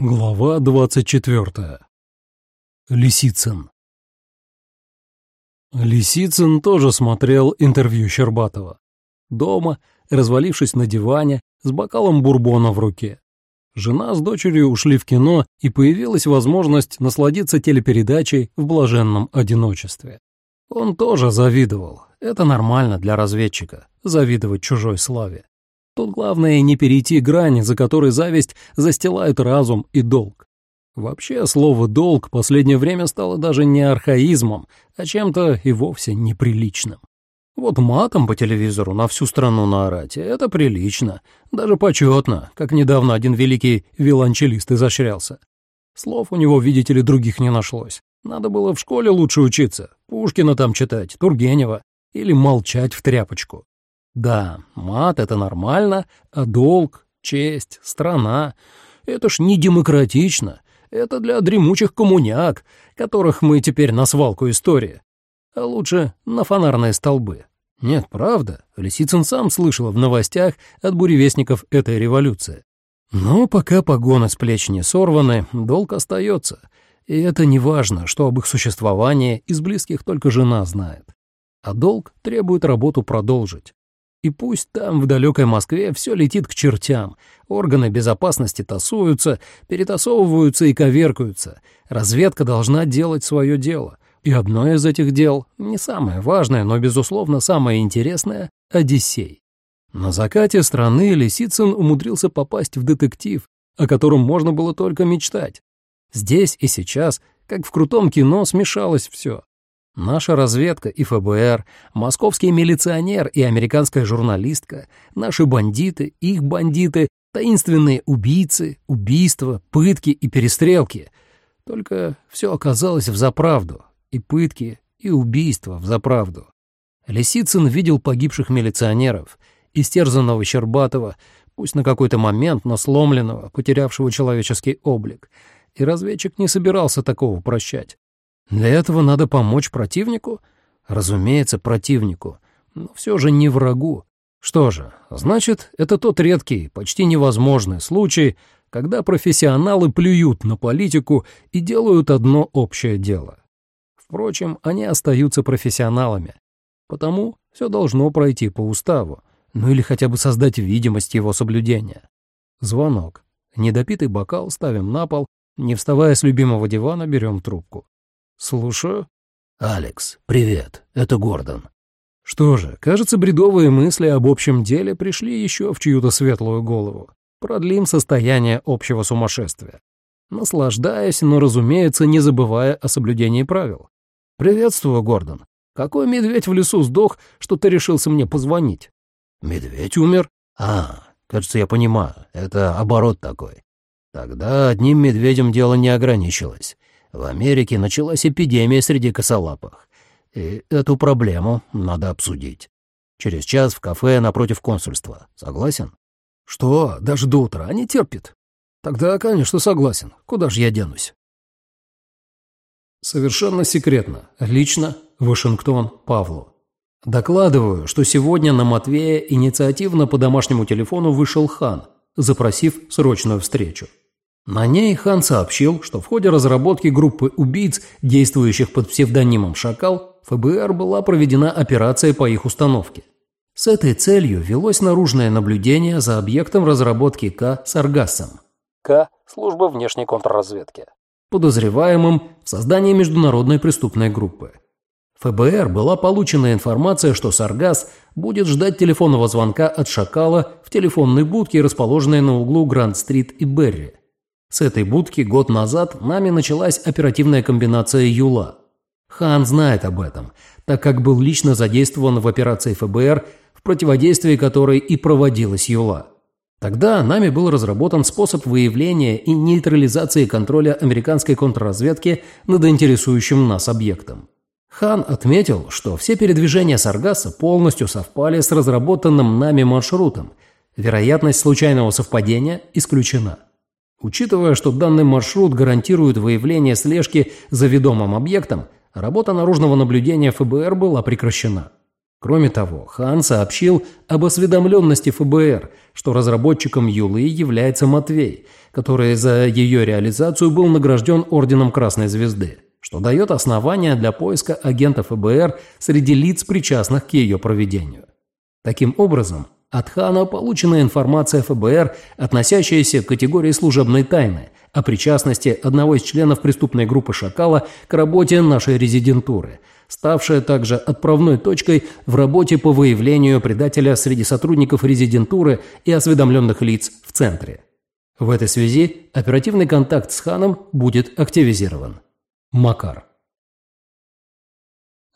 Глава 24. Лисицын. Лисицын тоже смотрел интервью Щербатова. Дома, развалившись на диване, с бокалом бурбона в руке. Жена с дочерью ушли в кино, и появилась возможность насладиться телепередачей в блаженном одиночестве. Он тоже завидовал. Это нормально для разведчика — завидовать чужой славе. Тут главное не перейти грани, за которой зависть застилает разум и долг. Вообще, слово «долг» последнее время стало даже не архаизмом, а чем-то и вовсе неприличным. Вот матом по телевизору на всю страну наорать — это прилично, даже почетно, как недавно один великий виолончелист изощрялся. Слов у него, видите ли, других не нашлось. Надо было в школе лучше учиться, Пушкина там читать, Тургенева, или молчать в тряпочку. Да, мат — это нормально, а долг, честь, страна — это ж не демократично. Это для дремучих коммуняк, которых мы теперь на свалку истории. А лучше на фонарные столбы. Нет, правда, Лисицын сам слышал в новостях от буревестников этой революции. Но пока погоны с плеч не сорваны, долг остается. И это не важно, что об их существовании из близких только жена знает. А долг требует работу продолжить. И пусть там, в далекой Москве, все летит к чертям, органы безопасности тасуются, перетасовываются и коверкаются, разведка должна делать свое дело. И одно из этих дел, не самое важное, но, безусловно, самое интересное — Одиссей. На закате страны Лисицын умудрился попасть в детектив, о котором можно было только мечтать. Здесь и сейчас, как в крутом кино, смешалось все. Наша разведка и ФБР, московский милиционер и американская журналистка, наши бандиты, их бандиты, таинственные убийцы, убийства, пытки и перестрелки. Только все оказалось взаправду. И пытки, и убийства взаправду. Лисицын видел погибших милиционеров, истерзанного Щербатова, пусть на какой-то момент, но сломленного, потерявшего человеческий облик. И разведчик не собирался такого прощать. Для этого надо помочь противнику? Разумеется, противнику, но все же не врагу. Что же, значит, это тот редкий, почти невозможный случай, когда профессионалы плюют на политику и делают одно общее дело. Впрочем, они остаются профессионалами, потому все должно пройти по уставу, ну или хотя бы создать видимость его соблюдения. Звонок. Недопитый бокал ставим на пол, не вставая с любимого дивана, берем трубку. «Слушаю». «Алекс, привет, это Гордон». Что же, кажется, бредовые мысли об общем деле пришли еще в чью-то светлую голову. Продлим состояние общего сумасшествия. Наслаждаясь, но, разумеется, не забывая о соблюдении правил. «Приветствую, Гордон. Какой медведь в лесу сдох, что ты решился мне позвонить?» «Медведь умер? А, кажется, я понимаю, это оборот такой. Тогда одним медведем дело не ограничилось. В Америке началась эпидемия среди косолапых. И эту проблему надо обсудить. Через час в кафе напротив консульства. Согласен? Что, даже до утра не терпит? Тогда, конечно, согласен. Куда же я денусь? Совершенно секретно. Лично. Вашингтон Павлу. Докладываю, что сегодня на Матвея инициативно по домашнему телефону вышел хан, запросив срочную встречу. На ней Хан сообщил, что в ходе разработки группы убийц, действующих под псевдонимом «Шакал», ФБР была проведена операция по их установке. С этой целью велось наружное наблюдение за объектом разработки К «Саргассом». К – служба внешней контрразведки. Подозреваемым в создании международной преступной группы. ФБР была получена информация, что Саргас будет ждать телефонного звонка от Шакала в телефонной будке, расположенной на углу Гранд-стрит и Берри. С этой будки год назад нами началась оперативная комбинация Юла. Хан знает об этом, так как был лично задействован в операции ФБР, в противодействии которой и проводилась Юла. Тогда нами был разработан способ выявления и нейтрализации контроля американской контрразведки над интересующим нас объектом. Хан отметил, что все передвижения Саргаса полностью совпали с разработанным нами маршрутом. Вероятность случайного совпадения исключена. Учитывая, что данный маршрут гарантирует выявление слежки за ведомым объектом, работа наружного наблюдения ФБР была прекращена. Кроме того, Хан сообщил об осведомленности ФБР, что разработчиком Юлы является Матвей, который за ее реализацию был награжден Орденом Красной Звезды, что дает основания для поиска агента ФБР среди лиц, причастных к ее проведению. Таким образом, от Хана получена информация ФБР, относящаяся к категории служебной тайны, о причастности одного из членов преступной группы «Шакала» к работе нашей резидентуры – ставшая также отправной точкой в работе по выявлению предателя среди сотрудников резидентуры и осведомленных лиц в центре. В этой связи оперативный контакт с Ханом будет активизирован. Макар.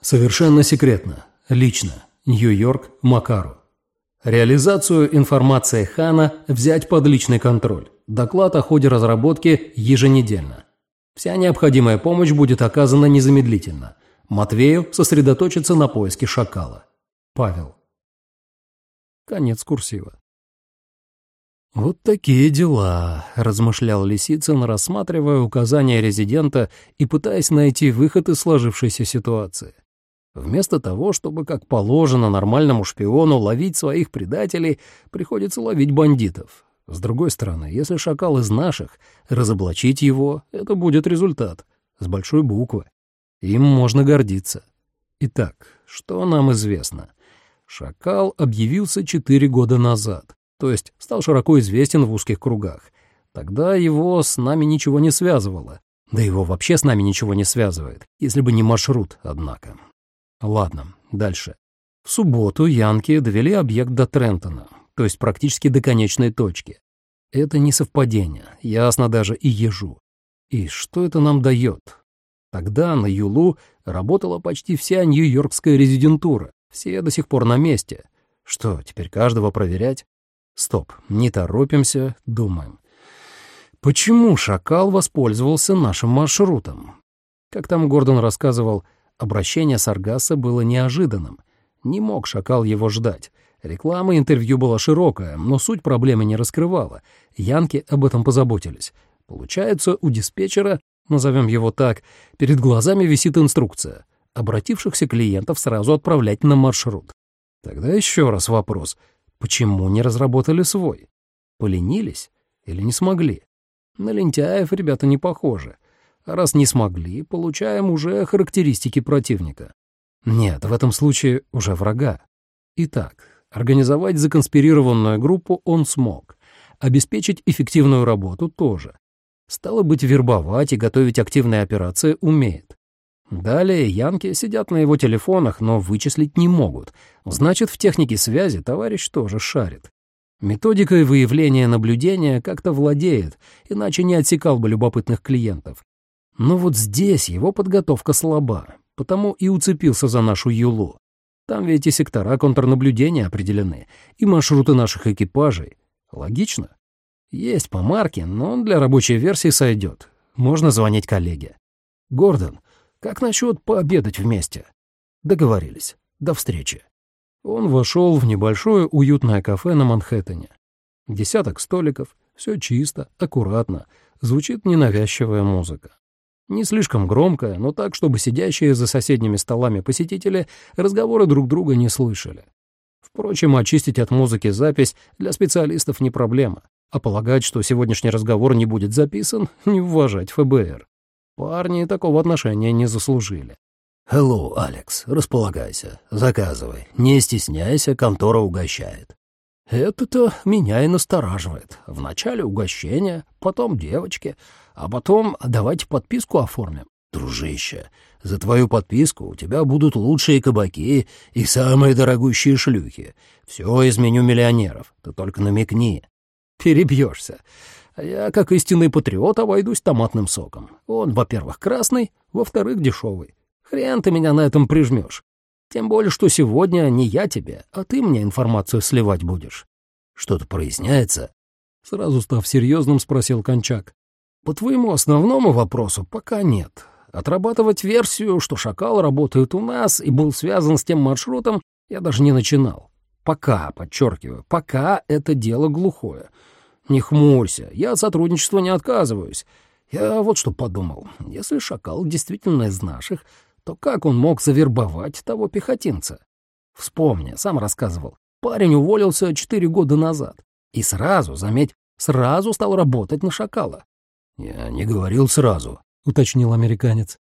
Совершенно секретно. Лично. Нью-Йорк. Макару. Реализацию информации Хана взять под личный контроль. Доклад о ходе разработки еженедельно. Вся необходимая помощь будет оказана незамедлительно. Матвею сосредоточиться на поиске шакала. Павел. Конец курсива. «Вот такие дела», – размышлял Лисицын, рассматривая указания резидента и пытаясь найти выход из сложившейся ситуации. Вместо того, чтобы, как положено нормальному шпиону, ловить своих предателей, приходится ловить бандитов. С другой стороны, если шакал из наших, разоблачить его – это будет результат. С большой буквы. Им можно гордиться. Итак, что нам известно? Шакал объявился четыре года назад, то есть стал широко известен в узких кругах. Тогда его с нами ничего не связывало. Да его вообще с нами ничего не связывает, если бы не маршрут, однако. Ладно, дальше. В субботу Янки довели объект до Трентона, то есть практически до конечной точки. Это не совпадение, ясно даже и ежу. И что это нам дает? Тогда на Юлу работала почти вся нью-йоркская резидентура, все до сих пор на месте. Что, теперь каждого проверять? Стоп, не торопимся, думаем. Почему шакал воспользовался нашим маршрутом? Как там Гордон рассказывал, обращение Саргаса было неожиданным. Не мог шакал его ждать. Реклама интервью была широкая, но суть проблемы не раскрывала. Янки об этом позаботились. Получается, у диспетчера назовем его так, перед глазами висит инструкция. Обратившихся клиентов сразу отправлять на маршрут. Тогда еще раз вопрос. Почему не разработали свой? Поленились или не смогли? На лентяев ребята не похожи. А раз не смогли, получаем уже характеристики противника. Нет, в этом случае уже врага. Итак, организовать законспирированную группу он смог. Обеспечить эффективную работу тоже. Стало быть, вербовать и готовить активные операции умеет. Далее янки сидят на его телефонах, но вычислить не могут. Значит, в технике связи товарищ тоже шарит. Методикой выявления наблюдения как-то владеет, иначе не отсекал бы любопытных клиентов. Но вот здесь его подготовка слаба, потому и уцепился за нашу Юлу. Там ведь и сектора контрнаблюдения определены, и маршруты наших экипажей. Логично? Есть по марке, но он для рабочей версии сойдет. Можно звонить коллеге. «Гордон, как насчет пообедать вместе?» Договорились. До встречи. Он вошел в небольшое уютное кафе на Манхэттене. Десяток столиков, все чисто, аккуратно, звучит ненавязчивая музыка. Не слишком громкая, но так, чтобы сидящие за соседними столами посетители разговоры друг друга не слышали. Впрочем, очистить от музыки запись для специалистов не проблема. А полагать, что сегодняшний разговор не будет записан, не уважать ФБР. Парни такого отношения не заслужили. «Hello, Алекс, располагайся, заказывай. Не стесняйся, контора угощает». Это-то меня и настораживает. Вначале угощение, потом девочки, а потом давайте подписку оформим. Дружище, за твою подписку у тебя будут лучшие кабаки и самые дорогущие шлюхи. Все из меню миллионеров, ты только намекни перебьешься. Я, как истинный патриот, обойдусь томатным соком. Он, во-первых, красный, во-вторых, дешевый. Хрен ты меня на этом прижмешь. Тем более, что сегодня не я тебе, а ты мне информацию сливать будешь. Что-то проясняется? Сразу став серьезным, спросил Кончак. По твоему основному вопросу пока нет. Отрабатывать версию, что шакал работает у нас и был связан с тем маршрутом, я даже не начинал. Пока, подчеркиваю, пока это дело глухое. Не хмурься, я от сотрудничества не отказываюсь. Я вот что подумал. Если шакал действительно из наших, то как он мог завербовать того пехотинца? Вспомни, сам рассказывал. Парень уволился четыре года назад. И сразу, заметь, сразу стал работать на шакала. «Я не говорил сразу», — уточнил американец.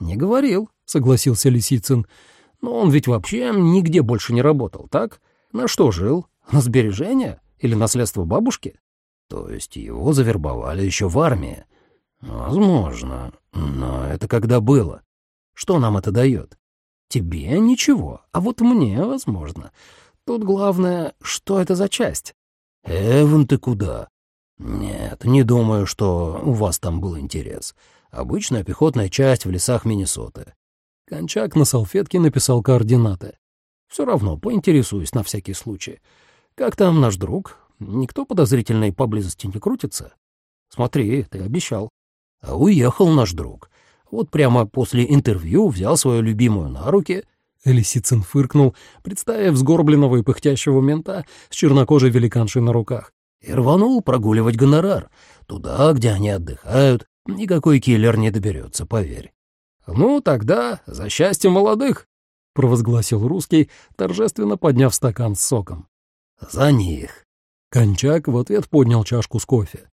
«Не говорил», — согласился Лисицын. «Но он ведь вообще нигде больше не работал, так? На что жил? На сбережения? Или наследство бабушки?» «То есть его завербовали еще в армии?» «Возможно. Но это когда было? Что нам это дает?» «Тебе ничего, а вот мне, возможно. Тут главное, что это за часть?» «Эван, ты куда?» «Нет, не думаю, что у вас там был интерес. Обычная пехотная часть в лесах Миннесоты». Кончак на салфетке написал координаты. «Все равно поинтересуюсь на всякий случай. Как там наш друг? Никто подозрительный поблизости не крутится? Смотри, ты обещал». А уехал наш друг. Вот прямо после интервью взял свою любимую на руки. Лисицын фыркнул, представив сгорбленного и пыхтящего мента с чернокожей великаншей на руках. И рванул прогуливать гонорар. Туда, где они отдыхают, никакой киллер не доберется, поверь. «Ну, тогда за счастье молодых!» — провозгласил русский, торжественно подняв стакан с соком. «За них!» Кончак в ответ поднял чашку с кофе.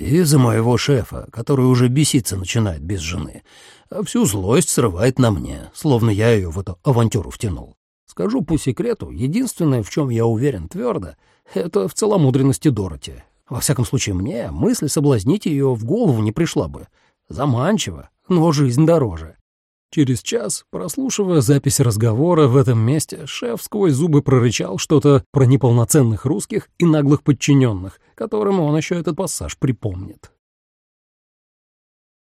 И за моего шефа, который уже беситься начинает без жены, а всю злость срывает на мне, словно я ее в эту авантюру втянул. Скажу по секрету, единственное, в чем я уверен твердо, это в целомудренности Дороти. Во всяком случае, мне мысль соблазнить ее в голову не пришла бы. Заманчиво, но жизнь дороже. Через час, прослушивая запись разговора в этом месте, шеф сквозь зубы прорычал что-то про неполноценных русских и наглых подчиненных, которым он еще этот пассаж припомнит.